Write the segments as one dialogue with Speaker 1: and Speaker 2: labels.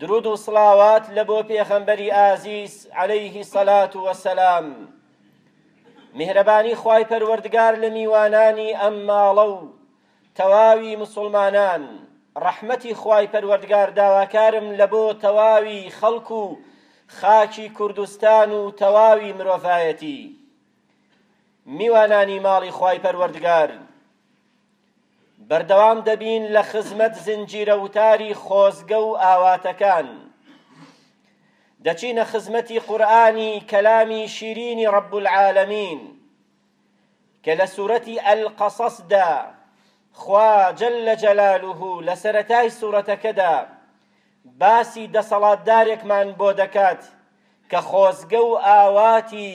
Speaker 1: درود و سڵاوات لە بۆ پێخەمبەری ئازیز علیه سەلات و سەلام میهرەبانی خوای پەروەردگار لە میوانانی ئەم ماڵە و تەواوی مسلمانان ڕەحمەتی خوای پەروەردگار داواکارم لە بۆ تەواوی خەڵک و خاکی کوردستان و تەواوی مرۆڤایەتی میوانانی ماڵی خوای پەروەردگار بەردەوام دەبین لە خزمەت زنجیرە وتاری خۆزگە و ئاواتەکان. دەچینە خزمەتی قورئانی کەلامی شیرینی رب العالمین کە لە سورەتی القصصدا خوا جل جلاله لە سەرەتای سورەتەکەدا باسی دەسەڵاتدارێکمان بۆ دەکات کە خۆزگە و ئاواتی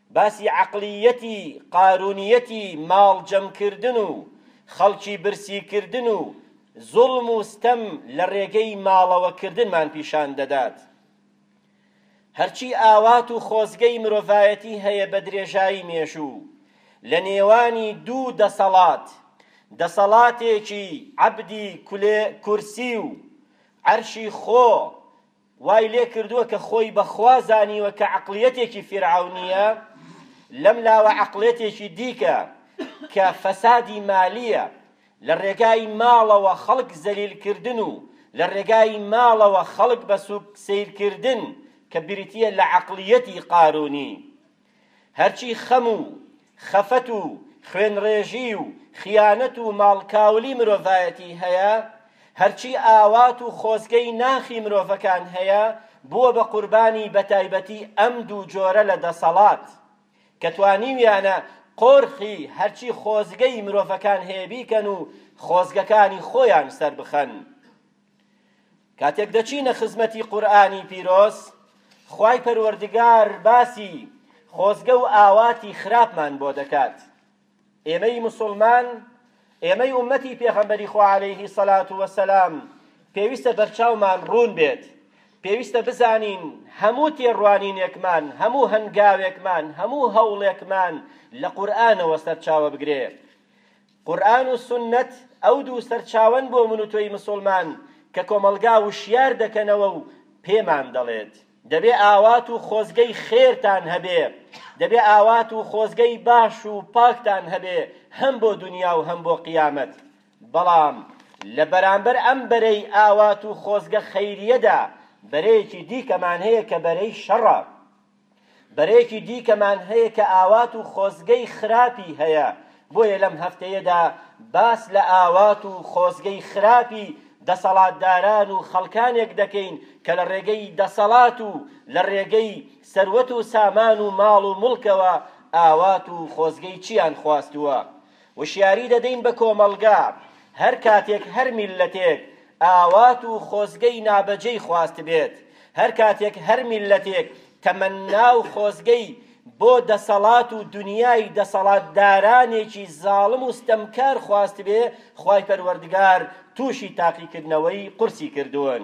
Speaker 1: باسی عەقڵییەتی قارونییەتی ماڵ جەم کردن و خەڵکی برسی کردن و زوڵم و ستەم لە ڕێگەی ماڵەوە کردنمان پیشان دەدات. هەرچی ئاوات و خۆزگەی مرۆڤایەتی هەیە بە درێژایی مێژوو لە نێوانی دوو دەسەڵات، دەسەڵاتێکی عەبدی کورسی و عەرشی خۆ، وای لێ کردووە کە خۆی بە خوا زانیوە کە عەقڵیەتێکی فیرعەونییە، لەم لاوە عەقڵێتێکی دیکە کە فەسادی مالییە، لە ڕێگای ماڵەوە خەڵک زەلیل کردن و لە ڕێگای ماڵەوە خەڵک بە سووک سەیر کردن کە بریتییە لە عەقڵیەتی قارونی. هەرچی خەم و خەفەت و خوێنڕێژی و خیانەت و ماڵکاولی مرۆڤایەتی هەیە، هەرچی ئاوات و خۆزگەی ناخی مرۆڤەکان هەیە، بووە بە قوربانی بەتایبەتی ئەم دوو جۆرە لە دەسەڵات، کە توانیویانە قۆرخی هەرچی خۆزگەی مرۆڤەکان هەیە بیکەن و خۆزگەکانی خۆیان سەربخەن. کاتێک دەچینە خزمەتی قورئانی پیرۆز خوای پەروەردگار باسی خۆزگە و ئاواتی خراپمان بۆ دەکات ئێمەی مسلمان ئێمەی ئومەتی پێغەمبەری خوا عەلەیهی سەلات وەسەلام پێویستە بەرچاومان ڕوون بێت پێویستە بزانین هەموو تێڕوانینێکمان هەموو هەنگاوێکمان هەموو هەوڵێکمان لە قورئانەوە سەرچاوە بگرێ قورئان و سوننەت ئەو دوو سەرچاوەن بۆ من و تۆی مسوڵمان کە کۆمەڵگا وشیار دەکەنەوە و پێمان دەڵێت دەبێ ئاوات و خۆزگەی خێرتان هەبێ، دەبێ ئاوات و خۆزگەی باش و پاکتان هەبێ هەم بۆ دونیا و هەم بۆ قیامەت. بەڵام لە بەرامبەر ئەم بەرەی ئاوات و خۆزگە خەیریەدا بەرەیەکی دیکەمان هەیە کە بەرەی شەڕە. بەرەیەکی دیکەمان هەیە کە ئاوات و خۆزگەی خراپی هەیە، بۆیە لەم هەفتەیەدا باس لە ئاوات و خۆزگەی خراپی دەسەڵاتداران و خەڵکانێک دەکەین کە لە ڕێگەی دەسەڵات و لە ڕێگەی سەروەت و سامان و ماڵ و موڵکەوە ئاوات و خۆزگەی چیان خواستووە. وشیاری دەدەین بە کۆمەڵگا، هەر کاتێک هەر میللەتێک ئاوات و خۆزگەی نابەجێی خواستبێت، هەر کاتێک هەر میللەتێک تەمەننا و خۆزگەی بۆ دەسەڵات و دنیای دەسەڵاتدارانێکی زاڵم و ستەمکار خواستبێ، خوای پەروەردگار تووشی تاقیکردنەوەی قورسی کردوون.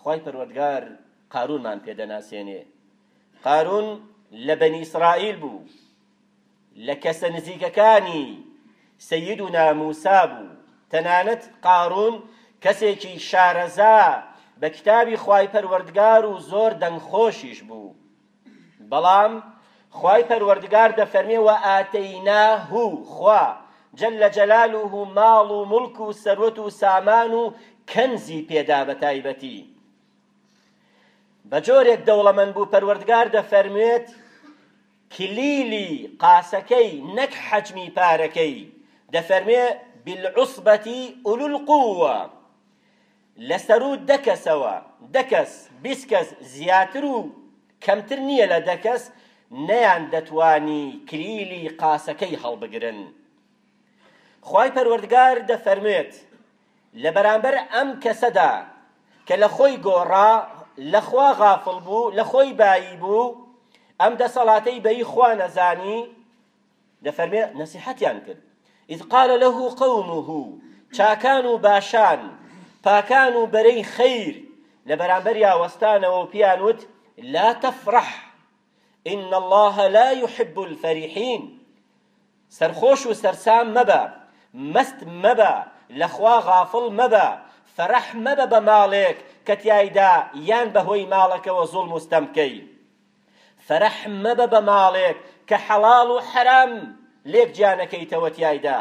Speaker 1: خوای پەروەردگار قارونمان پێ دەناسێنێ قارون لە بەنی ئیسرائیل بوو لە کەسە نزیکەکانی سیدنا موسا بوو تەنانەت قارون کەسێکی شارەزا بە کتابی خوای پەروەردگار و زۆر دەنگخۆشیش بوو بەڵام خوای پەروەردگار دەفەرمێ وآتەیناه، خوا، جل جلاله، ماڵ و موڵک و سەروەت و سامان و کەنزی پێدا بەتایبەتی بەجۆرێک دەوڵەمەند بوو پەروەردگار دەفەرموێت کلیلی قاسەکەی نەک حەجمی پارەکەی دەفەرمێ بالعصبەتی ئولو القووە لە سەروو دە کەسەوە، دە کەس، بیست کەس، زیاتر و کەمتر نییە لە دە کەس، نەیان دەتوانی کلیلی قاسەکەی هەڵبگرن. خوای پەروەردگار دەفەرموێت لە بەرامبەر ئەم کەسەدا کە لە خۆی گۆڕا، لە خوا غافڵ بوو، لە خۆی بایی بوو، ئەم دەسەڵاتەی بەی خوا نەزانی، دەفەرمێ نەسیحەتیان کرد اذ قال له قومه چاکان و باشان پاکان و بەرەی خیر لە بەرامبەریا وەستانەوە و پیان وت لا تفرح ان الله لا يحب الفرحين سەرخۆش و سەرسام مەبە مەست مەبە لەخوا غافڵ مەبە فەرح مەبە بە ماڵێک کە تیایدا یان بەهۆی ماڵەکەوە زوڵم و ستەم بکەی فەرەح مەبە بە ماڵێک کە حەڵاڵ و حەرام لێک جیانەکەیتەوە تیایدا،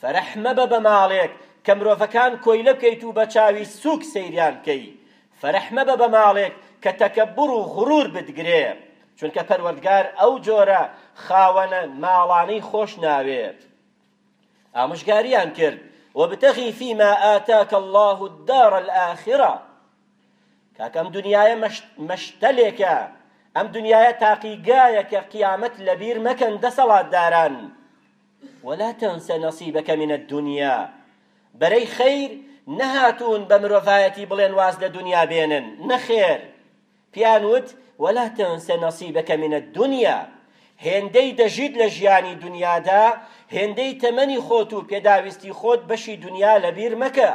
Speaker 1: فەرەح مەبە بە ماڵێک کە مرۆڤەکان کۆیلە بکەیت و بە چاوی سووک سەیریان بکەی، فەرەح مەبە بە ماڵێک کە تەکەببوڕ و غرور بتگرێ، چونکە پەروەردگار ئەو جۆرە خاوەنە ماڵانەی خۆش ناوێت. ئامۆژگاریان کرد، وابتغی فیما آتاک اللە الدار الآخرە، کاکە ئەم دنیایە مەشتەلێکە ئەم دنیایە تاقیگایەکە قیامەت لەبیر مەکەن دەسەڵاتداران ولا تنسى نصيبك من الدنيا بەرەی خیر نەهاتوون بە مرۆڤایەتی بڵێن واز لە دنیا بێنن نەخێر پیان وت ولا تنسى نصيبك من الدنيا هێندەی دەژیت لە ژیانی دنیادا هێندەی تەمەنی خۆت و پێداویستی خۆت بەشی دنیا لەبیر مەکە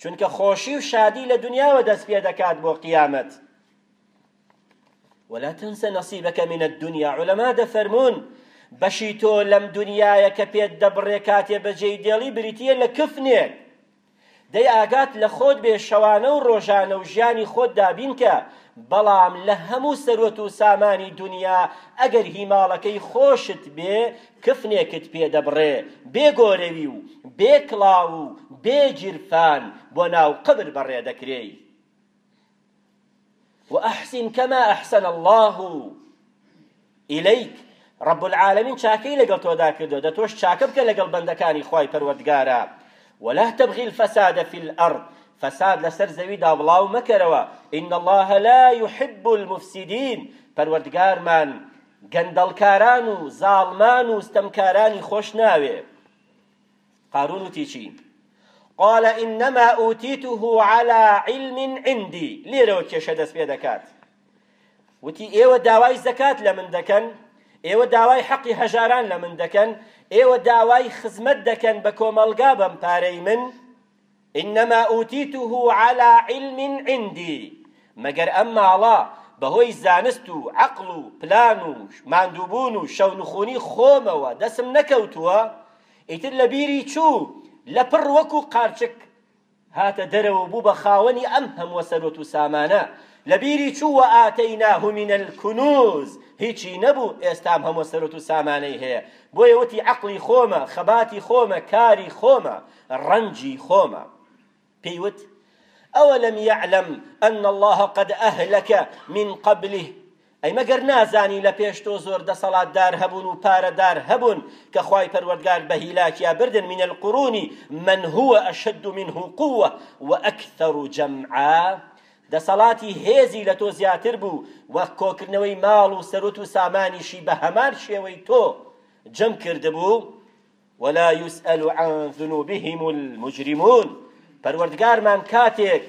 Speaker 1: چونکە خۆشی و شادی لە دنیاوە دەست پێ دەکات بۆ قیامەت ولا تنسى نصيبك من الدنيا علماء دەفەرمون بەشی تۆ لەم دنیایە کە پێت دەبڕێ کاتێ بەجێی دێڵی بریتیە لە کفنێک دەی ئاگات لە خۆت بێ شەوانە و ڕۆژانە و ژیانی خۆت دابین کە بەڵام لە هەموو سەروەت و سامانی دنیا ئەگەر هیماڵەکەی خۆشت بێ کفنێکت پێ دەبڕێ بێ گۆرەوی و بێ کڵاو و بێ گیرفان بۆ ناو قەبر بەڕێ دەکرێی. و احسن کما احسن اللە الیک رب العالمین چاکەی لەگەڵ تۆدا کردووە دە تۆش چاکە بکە لەگەڵ بەندەکانی خوای پەروەردگارا ولا تبغي الفساد في الارض فساد لەسەر زەویدا بڵاو مەکەرەوە ان الله لا يحب المفسدين پەروەردگارمان گەندەڵکاران و زاڵمان و ستەمکارانی خۆش ناوێ قارون وتی چی قال انما اوتیته على علم عندي لێرەوە کێشە دەست پێ دەکات وتی ئێوە داوای زەکات لە من دەکەن ئێوە داوای حەقی هەژاران لە من دەکەن ئێوە داوای خزمەت دەکەن بە کۆمەڵگا بەم پارەی من انما اوتیته علی علم عندی، مەگەر ئەم ماڵە بەهۆی زانست و عەقڵ و پلان و ماندووبوون و شەونخوونی خۆمەوە دەسم نەکەوتووە، ئیتر لە بیری چوو، لەپڕ وەکوو قارچک هاتە دەرەوە و بوو بە خاوەنی ئەم هەمووە سەروەت و سامانە، لە بیری چوو وآتیناه من الکنوز هیچی نەبوو، ئێستا ئەم هەمووە سەروەت و سامانەی هەیە، بۆیە وتی عەقڵی خۆمە، خەباتی خۆمە، کاری خۆمە، ڕەنجی خۆمە پێی وت ئەوەلم یعلم ان الله قد اهلک من قبله ئەی مەگەر نازانی لە پێش تۆ زۆر دەسەڵاتدار هەبوون و پارەدار هەبوون کە خوای پەروەردگار بە هیلاکیا بردن من القرون من هو اشد منه قوة واكثر جمعا دەسەڵاتی هێزی لە تۆ زیاتر بوو وەک کۆکردنەوەی ماڵ و سەروت و سامانیشی بە هەمان شێوەی تۆ جەم کردبوو ولا یسئل عن ذنوبهم المجرمون پەروەردگارمان کاتێک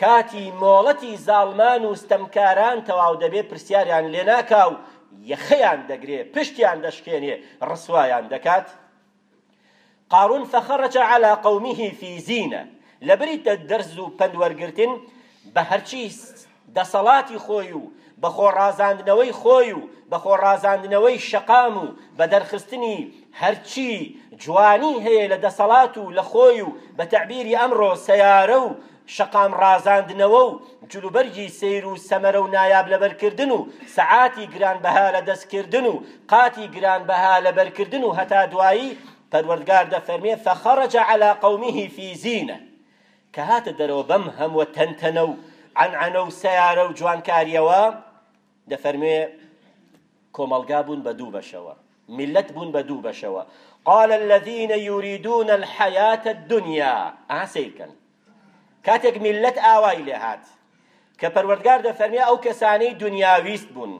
Speaker 1: کاتی مۆڵەتی زاڵمان و ستەمکاران تەواو دەبێ پرسیاریان لێ ناکا و یەخەیان دەگرێ پشتیان دەشکێنێ ڕسوایان دەکات قارون فخرج على قومه في زينة لەبری دەرز و پەند وەرگرتن بە هەرچی دەسەڵاتی خۆی و بە خۆ ڕازاندنەوەی خۆی و بە خۆ ڕازاندنەوەی شەقام و بە دەرخستنی هەرچی جوانی هەیە لە دەسەڵات و لە خۆی و بە تەعبیری ئەمڕۆ سەیارە و شەقام ڕازاندنەوە و جلوبەرگی سەیر و سەمەرە و نایاب لەبەر کردن و سەعاتی گرانبەها لە دەست کردن و قاتی گرانبەها لەبەر کردن و هەتا دوایی پەروەردگار دەفەرمێ فخرج علی قومه فی زینە کە هاتە دەرەوە بەم هەمووە تەنتەنە و عەنعەنە و سەیارە و جوانکارییەوە، دەفەرموێ کۆمەڵگا بوون بە دوو بەشەوە، میللەت بوون بە دوو بەشەوە، قال الذين يريدون الحياة الدنيا ئەها سەیرکەن کاتێک میللەت ئاوای لێهات، کە پەروەردگار دەفەرمێ ئەو کەسانەی دونیاویست بوون،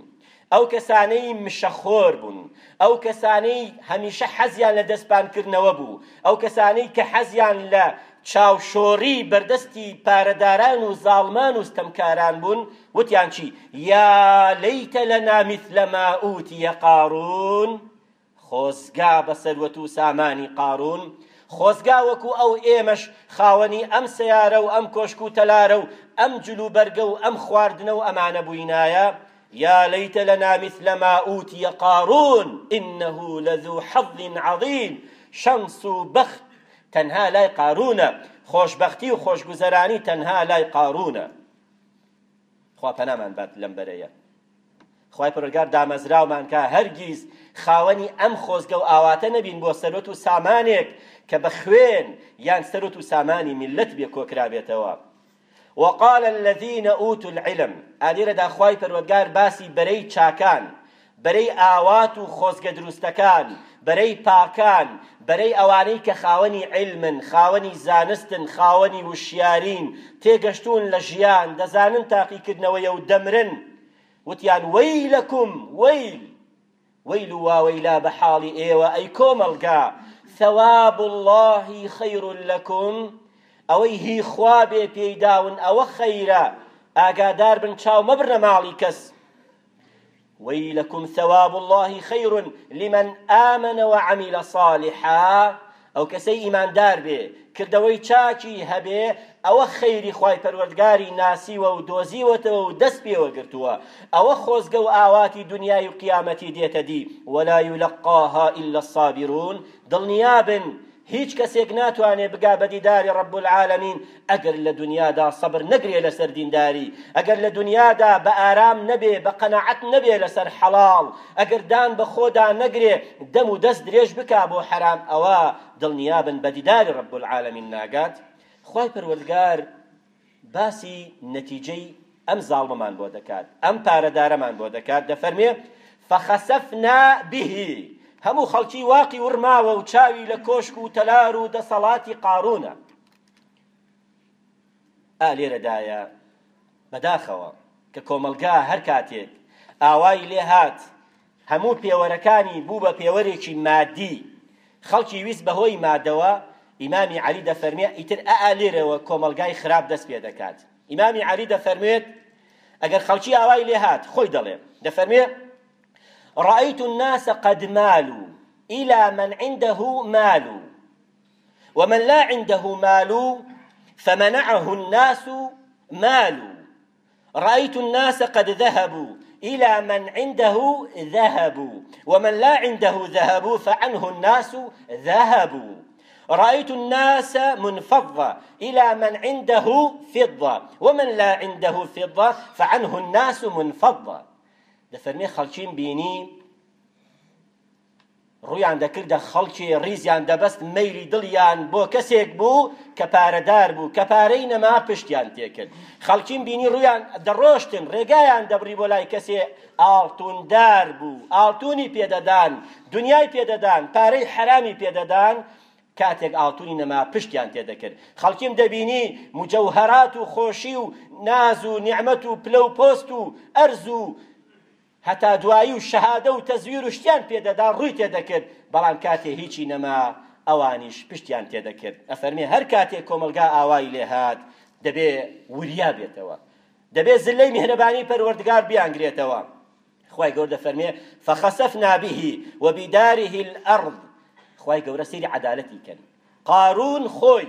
Speaker 1: ئەو کەسانەی مشەخۆر بوون، ئەو کەسانەی هەمیشە حەزیان لە دەستپانکردنەوە بوو، ئەو کەسانەی کە حەزیان لە چاوشۆڕی بەردەستی پارەداران و زاڵمان و ستەمکاران بوون، وتیان چی؟ یا لیت لنا مثل ما ئوتیە قارون. خۆزگا بە سەروەت و سامانی قارون، خۆزگا وەکو ئەو ئێمەش خاوەنی ئەم سەیارە و ئەم کۆشک و تەلارە و ئەم جل و بەرگە و ئەم خواردنە و ئەمانە بووینایە، یا لیت لنا مثل ما اوتی قارون انه لذو حظ عظیم، شەنس و بەخت تەنها لای قارونە، خۆشبەختی و خۆشگوزەرانی تەنها لای قارونە. خوا پەنامان بات لەم بەرەیە. خوای پەروەردگار دامەزراومان کە هەرگیز خاوەنی ئەم خۆزگە و ئاواتە نەبین بۆ سەروەت و سامانێک کە بە خوێن یان سەروەت و سامانی میللەت بێ کۆکرابێتەوە وقال الذین اوتوا العلم ئا لێرەدا خوای پەروەردگار باسی بەرەی چاکان بەرەی ئاوات و خۆزگە دروستەکان بەرەی پاکان، بەرەی ئەوانەی کە خاوەنی عیلمن، خاوەنی زانستن، خاوەنی وشیارین، تێگەشتوون لە ژیان، دەزانن تاقیکردنەوەیە و دەمرن، وتیان، وەیلەکم، وەیل، وەیل و واوەیلا بە حاڵی ئێوە، ئەی کۆمەڵگا، ثواب اللە خیر لکم، ئەوەی هی خوا بێ پێی داون ئەوە خەیرە، ئاگاداربن چاو مەبرنە ماڵی کەس. ویلکم ثواب اللە خیر لمن آمن وعمل صالحا ئەو کەسەی ئیماندار بێ کردەوەی چاکی هەبێ ئەوە خەیری خوای پەروەردگاری ناسیوە و دۆزیوەتەوە و دەست پێوە گرتووە ئەوە خۆزگە و ئاواتی دنیای و قیامەتی دێتە دی ولا یلقاها الا الصابرون دڵنیابن هیچ کەسێک ناتوانێ بگا بە دیداری رب العالمین ئەگەر لە دونیادا سەبر نەگرێ لەسەر دینداری ئەگەر لە دونیادا بە ئارام نەبێ بە قەناعەت نەبێ لەسەر حەڵاڵ ئەگەر دان بە خۆدا نەگرێ دەم و دەست درێژ بکا بۆ حەرام ئەوا دڵنیابن بە دیداری رب العالمین ناگات خوای پەروەردگار باسی نەتیجەی ئەم زاڵمەمان بۆ دەکات، ئەم پارەدارەمان بۆ دەکات، دەفەرمێ، فخسفنا به، هەموو خەڵکی واقی وڕماوە و چاوی لە کۆشک و تەلار و دەسەڵاتی قارونە. ئا لێرەدایە بەداخەوە کە کۆمەڵگا هەر کاتێک ئاوای لێ هات، هەموو پێوەرەکانی بوو بە پێوەرێکی مادی، خەڵکی ویست بە هۆی مادەوە، ئیمامی عەلی دەفەرمێ ئیتر ئەئ لێرەوە کۆمەڵگای خراپ دەست پێ دەکات، ئیمامی عەلی دەفەرموێت ئەگەر خەڵکی ئاوای لێ هات، خۆی دەڵێ، دەفەرموێ، رأیت الناس قد مالوا الی من عنده مال ومن لا عنده مال فمنعه الناس مالوا رأيت الناس قد ذهبوا إلى من عنده ذهبوا ومن لا عنده ذهبوا فعنه الناس ذهبوا رأيت الناس منفضة إلى من عنده فضة ومن لا عنده فضة فعنه الناس منفضة دەفەرمێ خەڵکیم بینی ڕوویان دەکردە خەڵکی ڕیزیان دەبەست مەیلی دڵیان بۆ کەسێک بوو کە پارەدار بوو کە پارەی نەما پشتیان تێکرد خەڵکیم بینی ڕوویان دەڕۆشتن ڕێگایان دەبڕی بۆ لای کەسێ ئاڵتوندار بوو ئاڵتونی پێدەدان دنیای پێدەدان پارەی حەرامی پێدەدان کاتێک ئاڵتونی نەما پشتیان تێدەکرد خەڵکیم دەبینی مجەوهرات و خۆشی و ناز و نیعمەت و پلە و پۆست و ئەرز و هەتا دوایی و شەهادە و تەزویر و شتیان پێ دەدا ڕووی تێ دەکرد بەڵام کاتێ هیچی نەما ئەوانیش پشتیان تێ دەکرد ئەفەرمێ هەر کاتێ کۆمەڵگا ئاوای لێ هات دەبێ وریا بێتەوە دەبێ زلەی میهرەبانی پەروەردگار بیانگرێتەوە خوای گەور دەفەرمێ فخسفنا به وبداره الارض خوای گەورە سری عدالەتی کەن قارون خۆی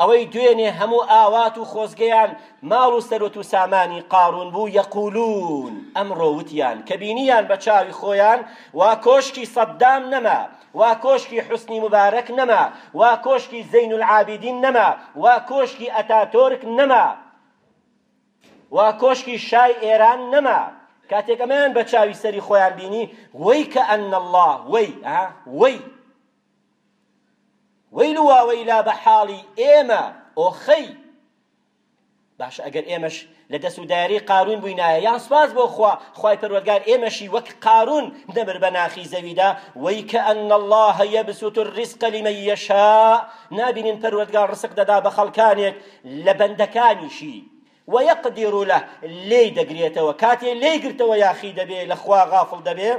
Speaker 1: ئەوەی دوێنێ هەموو ئاوات و خۆزگەیان ماڵ و سەروەت و سامانی قاروون بوو یەقولون ئەمڕۆ وتیان کە بینیان بە چاوی خۆیان وا کۆشکی سەدام نەما وا کۆشکی حوسنی موبارەک نەما وا کۆشکی زەین العابدین نەما وا کۆشکی ئەتاتۆرک نەما وا کۆشکی شای ئێران نەما کاتێک ئەمەیان بە چاوی سەری خۆیان بینی وەی کە ئەن الله وەی وەی وەیل و واوەیلا بە حاڵی ئێمە ئۆخەی باشە ئەگەر ئێمەش لە دەست و دایرەی قارون بووینایە یان سپاس بۆ خوا خوای پەروەردگار ئێمەشی وەک قارون نەبر بە ناخی زەویدا وەی کە ئەن الله یبسط الرزق لمن یشاء نابینین پەروەردگار ڕزق دەدا بە خەڵکانێک لە بەندەکانیشی ويقدر له لێی دەگرێتەوە کاتێ لێی گرتەوە یاخی دەبێ لە خوا غافڵ دەبێ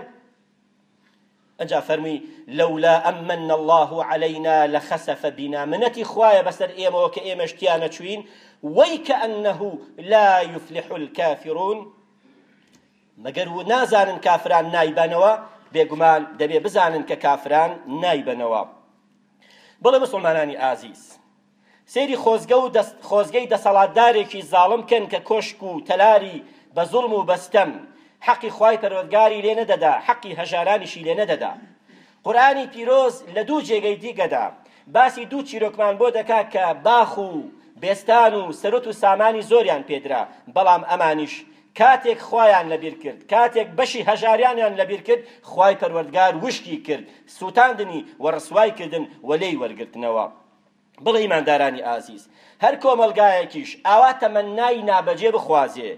Speaker 1: ئەجا فەرمووی لولا ان من الله علینا لخسف بنا منەتی خوایە بەسەر ئێمەوە کە ئێمەش تیا نەچووین وەیکەئەنەه لا یفلح الکافرون مەگەر و نازانن کافران نایبەنەوە بێگومان دەبێ بزانن کە کافران نایبەنەوە بڵێ مسلمانانی ئازیز سەیری خۆزگە و دەست خۆزگەی دەسەڵاتدارێکی زاڵم کەن کە کۆشک و تەلاری بە زوڵم و بە ستەم حەقی خوای پەروەردگاری لێ نەدەدا حەقی هەژارانیشی لێ نەدەدا. قورئانی پیرۆز لە دوو جێگەی دیکەدا باسی دوو چیرۆکمان بۆ دەکا کە باخ و بێستان و سەروەت و سامانی زۆریان پێ درا بەڵام ئەمانیش کاتێک خوایان لە بیر کرد کاتێک بەشی هەژاریانیان لە بیر کرد خوای پەروەردگار وشکی کرد سوتاندنی و ڕسوای کردن و لێی وەرگرتنەوە. بڵێ ئیماندارانی ئازیز هەر کۆمەڵگایەکیش ئاوا تەمەننای نابەجێ بخوازێ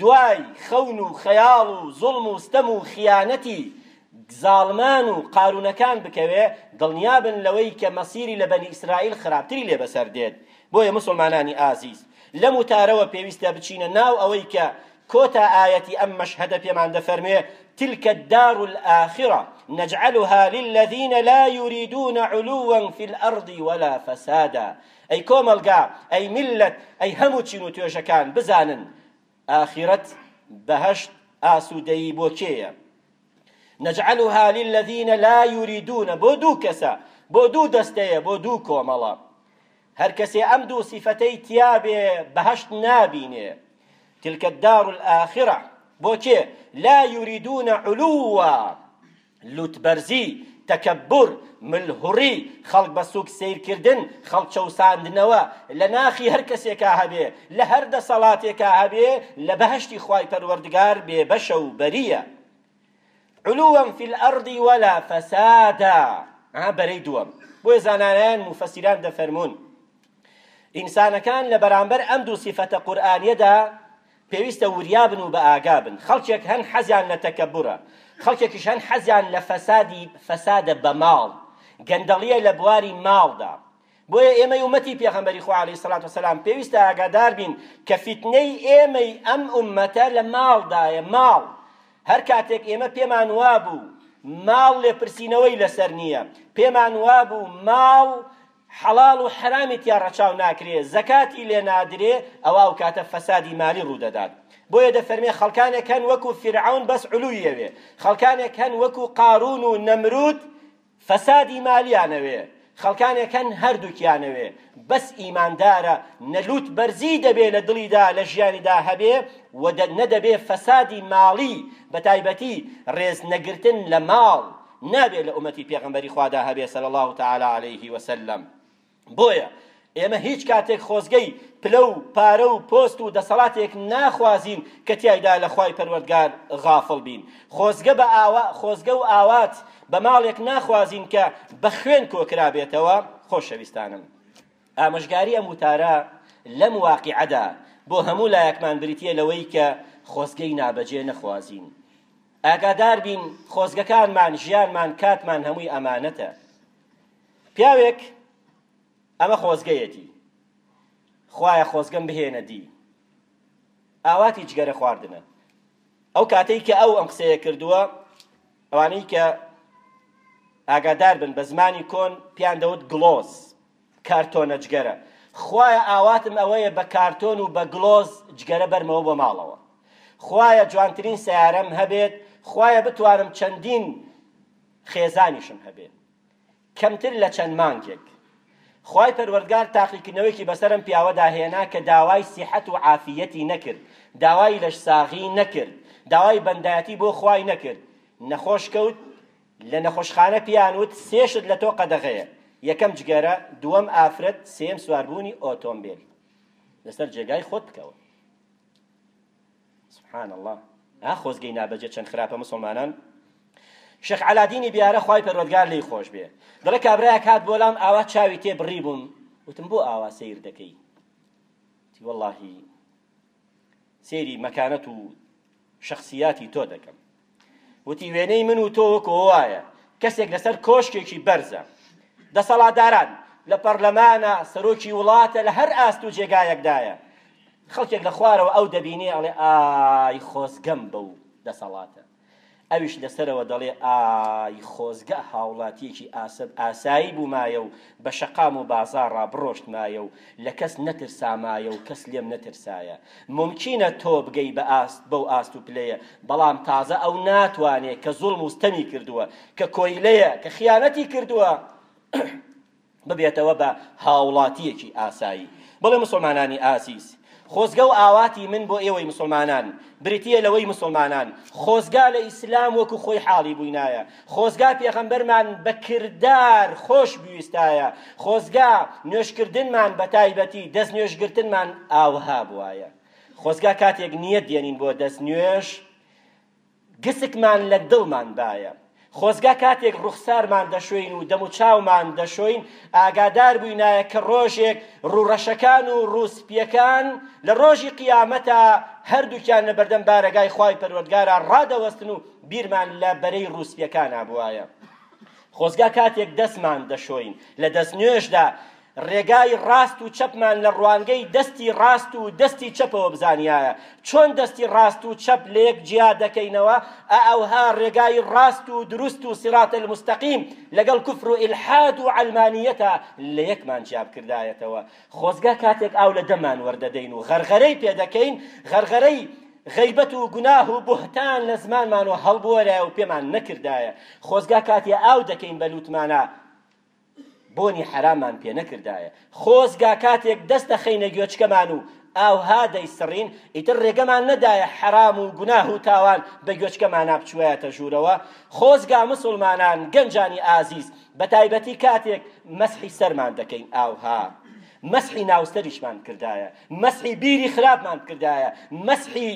Speaker 1: دوای خەون و خەیاڵ و زوڵم و ستەم و خیانەتی زاڵمان و قارونەکان بکەوێ دڵنیابن لەوەی کە مەسیری لە بەنی ئیسرائیل خراپتری لێ بەسەر دێت بۆیە مسلمانانی ئازیز لەم وتارەوە پێویستە بچینە ناو ئەوەی کە کۆتا ئایەتی ئەم مەشهەدە پێمان دەفەرموێ، تلک الدار الآخرە نجعلها للذین لا یریدون علوا فی الارض ولا فسادا ئەی کۆمەڵگا، ئەی میللەت، ئەی هەموو چین و توێژەکان بزانن ئاخیرەت، بەهەشت، ئاسوودەیی بۆ کێیە؟ نجعلها للذین لا یریدون بۆ دوو کەسە، بۆ دوو دەستەیە، بۆ دوو کۆمەڵە. هەرکەسێ ئەم دوو سیفەتەی تیا بێ بەهەشت نابینێ تلک الدار الآخرە بۆ کێ لا یوریدون علوا لوتبەرزی تەکەبور ملهوڕی خەڵک بە سوک سەیرکردن خەڵک چەوساندنەوە لە ناخی هەر کەسێکا هەبێ لە هەر دەسەڵاتێکا هەبێ لە بەهەشتی خوای پەروەردگار بێبەشە و بەریە علوا فی الارض ولا فسادا ها بەرەی دووەم بۆیە زانایان مفسران دەفەرمون ئینسانەکان لە بەرامبەر ئەم دوو سیفەتە قورئانیەدا پێویستە وریابن و بە ئاگا بن خەڵکێک هەن حەزیان لە تەکەبورە خەڵکێکیش هەن حەزیان لە فەسادی فەسادە بە ماڵ گەندەڵیە لە بواری ماڵدا بۆیە ئێمەی ئومەتی پێغەمبەری خوا علیە سڵات وسلام پێویستە ئاگادار بین کە فیتنەی ئێمەی ئەم ئومەتە لە ماڵدایە ماڵ هەر کاتێک ئێمە پێمان وابوو ماڵ لێپرسینەوەی لەسەر نییە پێمان وابوو ماڵ حەڵاڵ و حرامی تیا ڕەچاو ناکرێ زەکاتی لێ نادرێ ئەوە ئەو کاتە فەسادی مالی ڕوودەدات بۆیە دەفەرمێ خەڵکانێک هەن وەکو فرعون بەس علوویەوێ خەڵکانێک هەن وەکو قارون و نەمرود فەسادی مالیان ئەوێ خەڵکانێک هەن هەردووکیان ئەوێ بەس ئیماندارە نە لوت بەرزی دەبێ لە دڵیدا لە ژیانیدا هەبێ و نە دەبێ فەسادی ماڵی بە تایبەتی ڕێز نەگرتن لە ماڵ نابێ لە ئومەتی پێغەمبەری خوادا هەبێ صلی اللە تعالی علیه وسلم بۆیە ئێمە هیچ کاتێک خۆزگەی پلە و پارە و پۆست و دەسەڵاتێک ناخوازین کە تیایدا لە خوای پەروەردگار غافڵ بین خۆزگە بە ئاوا خۆزگە و ئاوات بە ماڵێک ناخوازین کە بە خوێن کۆکرابێتەوە خۆشەویستانم ئامۆژگاری ئەم وتارە لەم واقعەدا بۆ هەموو لایەکمان بریتە لەوەی کە خۆزگەی نابەجێ نەخوازین ئاگادار بین خۆزگەکانمان ژیانمان کاتمان هەمووی ئەمانەتە پیاوێک ئەمە خۆزگەیەتی خوایە خۆزگەم بهێنە دی ئاواتی جگەرە خواردنە ئەو کاتەی کە ئەو ئەم قسەیە کردووە ئەوانەی کە ئاگادار بن بە زمانی کۆن پیان دەوت گڵۆز کارتۆنە جگەرە خوایە ئاواتم ئەوەیە بە کارتۆن و بە گڵۆز جگەرە بەرمەوە بۆ ماڵەوە خوایە جوانترین سیارەم هەبێت خوایە بتوانم چەندین خێزانیشم هەبێت کەمتر لە چەند مانگێک خوای پەروەردگار تاقیکردنەوەیەکی بەسەر ئەم پیاوەدا هێنا کە داوای سیحەت و عافیەتی نەکرد داوای لەشساغی نەکرد داوای بەندایەتی بۆ خوای نەکرد نەخۆش کەوت لە نەخۆشخانە پیان وت سێ شت لە تۆ قەدەغەیە یەکەم جگەرە دووەم ئافرەت سێم سواربوونی ئۆتۆمبیل لەسەر جێگای خۆت بکەوە سبحان اللە ها خۆزگەی نابەجێ چەند خراپە مسلمانان شێخ عەلادینی بیارە خوای پەروەردگار لێی خۆش بێ دەڵێ کابرایەک هات بۆ لام ئاوا چاوی تێ بڕی بووم وتم بۆ ئاوا سیر دەکەی تی واللهی سێری مەکانەت و شخصیاتی تۆ دەکەم وتی، وێنەی من و تۆ وەکو وایە کەسێک لەسەر کۆشکێکی بەرزە، دەسەڵاتداران لە پەڕلەمانە، سەرۆکی وڵاتە، لە هەر ئاست و جێگایەکدایە، خەڵکێک لە خوارەوە ئەو دەبینێ ئەڵێ، ئای خۆزگەم بەو دەسەڵاتە! ئەویش لە سەرەوە دەڵێ، ئای خۆزگە هاوڵاتییەکی ئاسەد ئاسایی بوومایە و بە شەقام و بازاڕا بڕۆشتمایە و لە کەس نەترسامایە و کەس لێم نەترسایە. مومکینە تۆ بگەی بە ئاست بەو ئاست و پلەیە بەڵام تازە ئەو ناتوانێ کە زوڵم و ستەمی کردووە کە کۆیلەیە کە خیانەتی کردووە ببێتەوە بە هاوڵاتیەکی ئاسایی بڵێ مسوڵمانانی ئازیز خۆزگە و ئاواتی من بۆ ئێوەی مسوڵمانان بریتیە لەوەی مسوڵمانان خۆزگا لە ئیسلام وەکو خۆی حاڵی بووینایە خۆزگا پێغەمبەرمان بە کردار خۆش بویستایە، خۆزگا نوێژکردنمان بە تایبەتی دەست نوێژگرتنمان ئاوها بوایە، خۆزگا کاتێک نیەت دێنین بۆ دەست نوێژ گسکمان لە دڵمان بایە، خۆزگا کاتێک ڕوخسارمان دەشۆین و دەموچاومان دەشۆین ئاگادار بوینایە کە ڕۆژێک ڕوو ڕەشەکان و ڕوو سپیەکان لە ڕۆژی قیامەتا هەردوکیان لە بەردەم بارەگای خوای پەروەردگارا ڕادەوەستن و بیرمان لە بەرەی ڕووسپیەکانا بوایە خۆزگا کاتێک دەستمان دەشۆین لە دەست نوێژدا ڕێگای ڕاست و چەپمان لە ڕوانگەی دەستی ڕاست و دەستی چەپەوە بزانیایە چۆن دەستی ڕاست و چەپ لێک جیا دەکەینەوە ئەوها ڕێگای ڕاست و دروست و سیرات المستەقیم لەگەڵ کفر و ئلحاد و علمانیەتە لە یەکمان جیا بکردایەتەوە خۆزگە کاتێک ئاو لە دەممان وەردەدەین و غەرغەرەی پێ دەکەین، غەرغەرەی غەیبەت و گوناه و بوهتان لە زمانمانەوە هەڵبوەرایە و پێمان نەکردایە. خۆزگە کاتێ ئاو دەکەین بە لووتمانا بۆنی حەراممان پێ نەکردایە. خۆزگە کاتێک دەست دەخەینە گوێچکەمان و ئاوها دەیسڕین، ئیتر رێگەمان نەدایە حەرام و گوناه و تاوان بە گوێچکەمانا بچوایەتە ژوورەوە. خۆزگە موسڵمانان، گەنجانی ئازیز، بەتایبەتی کاتێک مەسحی سەرمان دەکەین ئاوها مەسحی ناوسەریشمان کردایە مەسحی بیری خراپمان کردایە مەسحی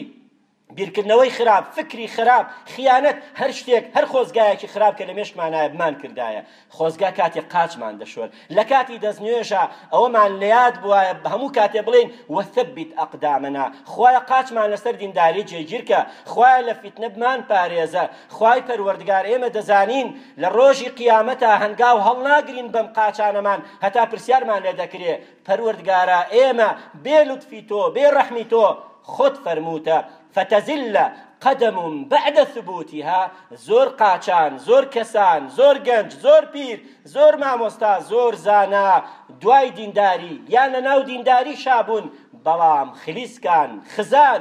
Speaker 1: بیرکردنەوەی خراپ فکری خراپ خیانەت هەر شتێک هەر خۆزگایەکی خراپ کە لە مێشکمانایە بمان کردایە خۆزگا کاتێک قاچمان دەشۆر لە کاتی دەستنوێژە ئەوەمان لە یاد بوایە هەموو کاتێ بڵێن وەثبت ئەقدامنا خوایە قاچمان لەسەر دینداری جێگیرکە خوایە لە فیتنە بمان پارێزە خوای پەروەردگار ئێمە دەزانین لە ڕۆژی قیامەتا هەنگاو هەڵناگرین بەم قاچانەمان هەتا پرسیارمان لێ دەکرێ پەروەردگارا ئێمە بێ لوتفی تۆ بێ ڕەحمی تۆ خۆت فەرمووتە فتزل قدم بعد ثبوتها زۆر قاچان زۆر کەسان زۆر گەنج زۆر پیر زۆر مامۆستا زۆر زانا دوای دینداری یان لە ناو دینداری شابوون بەڵام خلیسکان خزان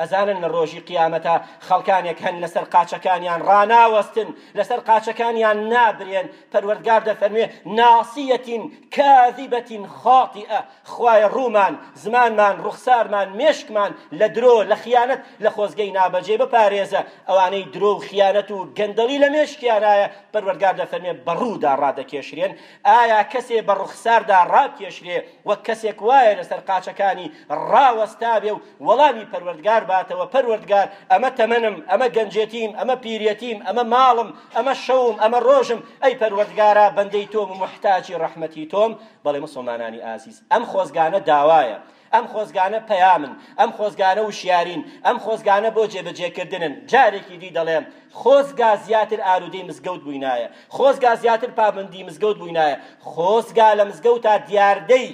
Speaker 1: ئەزانن لە ڕۆژی قیامەتا خەڵکانێک هەن لەسەر قاچەکانیان ڕاناوەستن لەسەر قاچەکانیان نابرێن پەروەردگار دەفەرموێ ناسیەتین کاذبەتین خاطئە خوایە ڕوومان زمانمان ڕوخسارمان مێشکمان لە درۆ لە خیانەت لە خۆزگەی نابەجێ بپارێزە ئەوانەی درۆ و خیانەت و گەندەڵی لە مێشکیانایە پەروەردگار دەفەرموێ بەڕوودا ڕادەکێشرێن ئایا کەسێ بە ڕوخساردا ڕابکێشرێ وەک کەسێک وایە لەسەر قاچەکانی ڕاوەستابێ و وەڵامی پەروەردگار باتەوە، پەروەردگار ئەمە تەمەنم، ئەمە گەنجێتیم، ئەمە پیرێتیم، ئەمە ماڵم، ئەمە شەوم، ئەمە ڕۆژم، ئەی پەروەردگارا بەندەی تۆم و موحتاجی ڕەحمەتی تۆم، بەڵێ موسڵمانانی ئازیز ئەم خۆزگانە داوایە ئەم خۆزگانە پەیامن، ئەم خۆزگانە وشیارین، ئەم خۆزگانە بۆ جێبەجێکردنن. جارێکی دی دەڵێم، خۆزگا زیاتر ئالوودەی مزگەوت بووینایە، خۆزگا زیاتر پابەندی مزگەوت بووینایە، خۆزگا لە مزگەوتا دیاردەی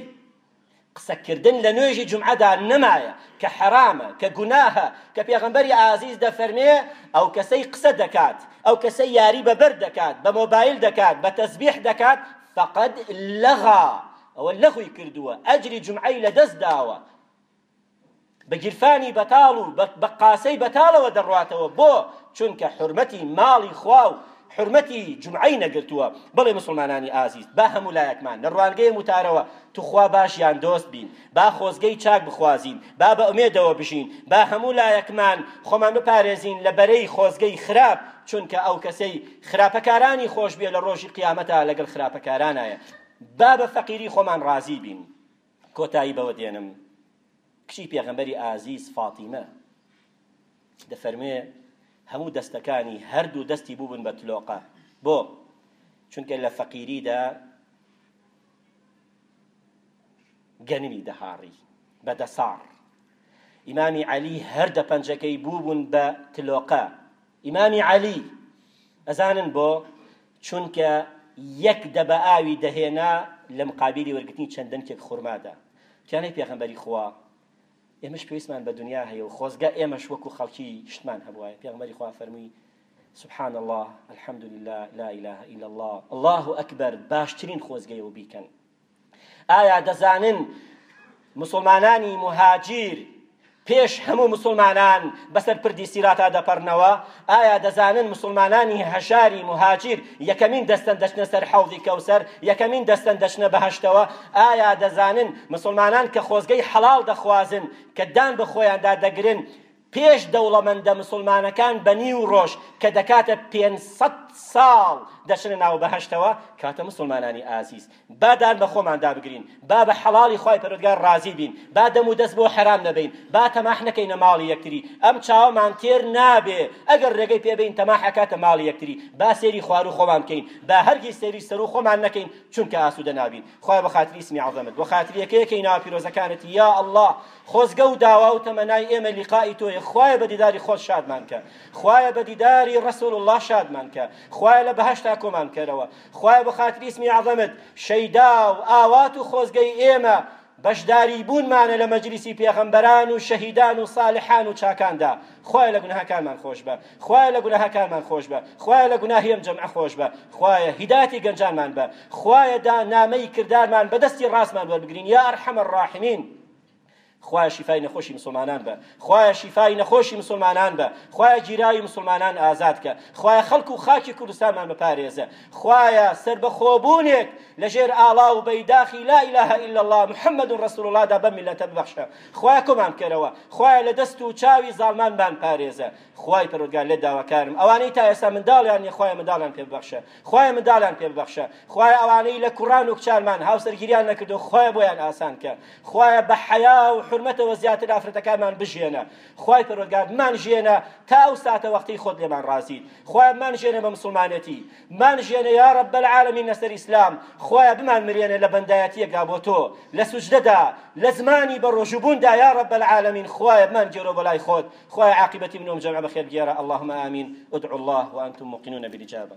Speaker 1: قسەکردن لە نوێژی جومعەدا نەمایە، کە حەرامە، کە گوناهە، کە پێغەمبەری ئازیز دەفەرمێ، ئەو کەسەی قسە دەکات، ئەو کەسەی یاری بە بەرد دەکات، بە مۆبایل دەکات، بە تەزبیح دەکات، فقد لغا، ئەوە لەغوی کردووە ئەجری جومعەی لەدەست داوە بە گیرفانی بەتاڵ و بە قاسەی بەتاڵەوە دەڕواتەوە بۆ چونکە حرمەتی ماڵی خوا و حرمەتی جمعی نەگرتووە بڵێ مسلمانانی ئازیز با هەموو لایەکمان لە ڕوانگەیە وتارەوە توخوا باشیان دۆست بین با خۆزگەی چاک بخوازین با بە ئومێدەوە بژین با هەموو لایەکمان خۆمان بپارێزین لە بەرەی خۆزگەی خراپ چونکە ئەو کەسەی خراپەکارانی خۆش بێ لە ڕۆژی قیامەتە لەگەڵ خراپەکارانایە با بە فەقیری خۆمان ڕازی بین کۆتایی بەوە دێنم کچی پێغەمبەری ئازیز فاتیمە دەفەرمێ هەموو دەستەکانی هەردوو دەستی بووبن بە تلۆقە بۆ چونکە لە فەقیریدا گەنمی دەهاڕی بە دەساڕ ئیمامی عەلی هەر دە پەنجەکەی بووبوون بە تلۆقە ئیمامی عەلی، ئەزانن بۆ؟ چونکە یەک دەبە ئاوی دەهێنا لە مقابیلی وەرگرتنی چەند دەنکێک خورمادا. تیان ئەی پێغەمبەری خوا، ئێمەش پێویستمان بە دنیا هەیە و خۆزگە ئێمەش وەکو خەڵکی شتمان هەبوایە. پێغەمبەری خوا فەرمووی، سبحان اللە، الحمدللە، لا الە الا اللە، اللە اکبر باشترین خۆزگەیە و بیکەن. ئایا دەزانن مسوڵمانانی مهاجیر پێش هەموو مسلمانان بەسەر پردی سیراتا دەپەڕنەوە ئایا دەزانن مسلمانانی هەژاری مهاجیر یەکەمین دەستەن دەچنە سەر حەوضی کەوسەر یەکەمین دەستەن دەچنە بەهشتەوە ئایا دەزانن مسلمانان کە خۆزگەی حەڵال دەخوازن کە دان بە خۆیاندا دەگرن پێش دەوڵەمەندە مسوڵمانەکان بە نیو ڕۆژ کە دەکاتە پێنج سەد ساڵ دەچنە ناو بەهەشتەوە، کاتە مسوڵمانانی ئازیز با دان بە خۆمان دابگرین، با بە حەڵاڵی خوای پەروەردگار ڕازی بین، با دەم و دەست بۆ حەرام نەبەین، با تەماح نەکەینە ماڵی یەکتری، ئەم چاوەمان تێر نابێ ئەگەر ڕێگەی پێ بەین تەماح ئەکاتە ماڵی یەکتری، با سەیری خواروو خۆمان بکەین با هەرگیز سەیری سەروو خۆمان نەکەین چونکە ئاسودە نابین، خوایە بە خاتری ئیسمی عەزەمت بۆ خاتری یەکەیەکەی ناوە پیرۆزەکانت یا اللە خۆزگە و داوا و تەمەنای ئێمە لیقائی تۆیە خوایە بە دیداری خۆت شادمان کە خوایە بە دیداری ڕەسول الله شادمان کە خوایە لە بەهەشتا کۆمان کەرەوە خوایە بە خاتری اسمی عظمت شەیدا و ئاوات و خۆزگەی ئێمە بەشداری بوونمانە لە مەجلیسی پێغەمبەران و شەهیدان و صالحان و چاکاندا خوایە لە گوناهەکانمان خۆش بە خوایە لە گوناهەکانمان خۆش بە خوایە لە گوناهی ئەم جەمع خۆش بە خوایە هیداتی گەنجانمان بە خوایە دا نامەی کردارمان بەدەستی ڕاستمان وەربگرین یا ئەرحەمە ڕاحمین خوایە شیفای نەخۆشی مسلمانان بە خوایە شیفای نەخۆشی مسلمانان بە خوایە گیراوی مسلمانان ئازاد کە خوایە خەڵک و خاکی کوردستانمان بپارێزە خوایە سربەخۆبوونێک لەژێر ئاڵا و بەیداخی لا اله الا الله محمد رسول الله دا بە میلەتە ببەخشە خوایە کۆمان بکەرەوە خوایە لە دەست و چاوی زاڵمانمان پارێزە خوای پەرۆگار لێ داواکارم ئەوانەی تا ئێستا منداڵیان نیە خوایە منداڵیان پێ ببەخشە خوایە مندالان پێ ببەخشە خوایە ئەوانەی لە کوڕان و کچانمان هاوسەرگیریان نەکردو خوایە بۆیان ئاسان کە خوایە بە حەیا و حرمەتەوە زیاتر ئافرەتەکانمان بژێنە خوای پەروەردگار مان ژێنە تا ئەو ساتە وەقتی خۆت لێمان ڕازیت خوایە مان ژێنە بە مسلمانەتی مان ژێنە یا رب العالمین لەسەر ئیسلام خوایە بمان مرێنە لە بەندایەتیەکدا بۆ تۆ لە سوجدەدا لە زمانی بە ڕۆژوبووندا یا رب العالمین خوایە مان گێرۆ بۆ لای خۆت خوایە عاقبەتی منۆم جەمع بەخێر گێرە اللهم آمین ادعوا الله وانتم موقنون بالاجابە